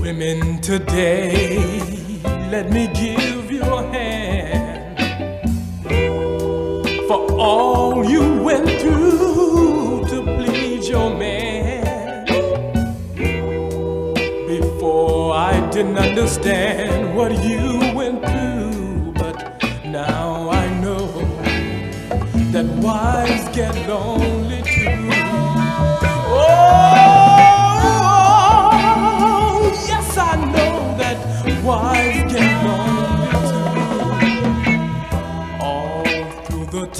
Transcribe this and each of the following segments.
Women today, let me give you a hand. For all you went through to please your man. Before I didn't understand what you went through, but now I know that wives get lonely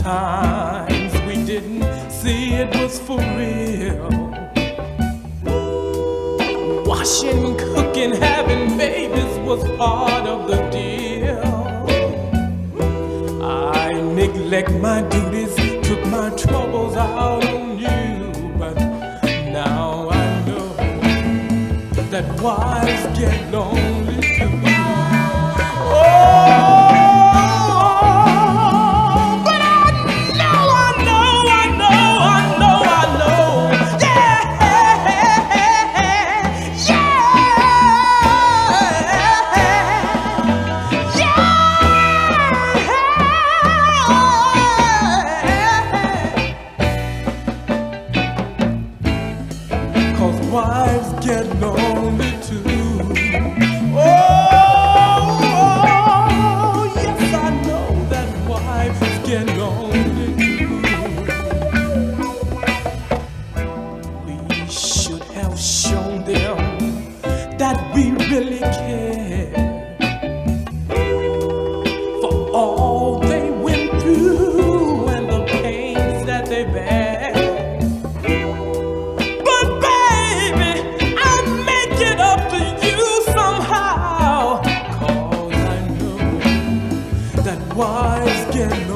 times we didn't see it was for real. Washing, cooking, having babies was part of the deal. I neglect my duties, took my troubles out on you, but now I know that wives get lonely lonely too. Wives get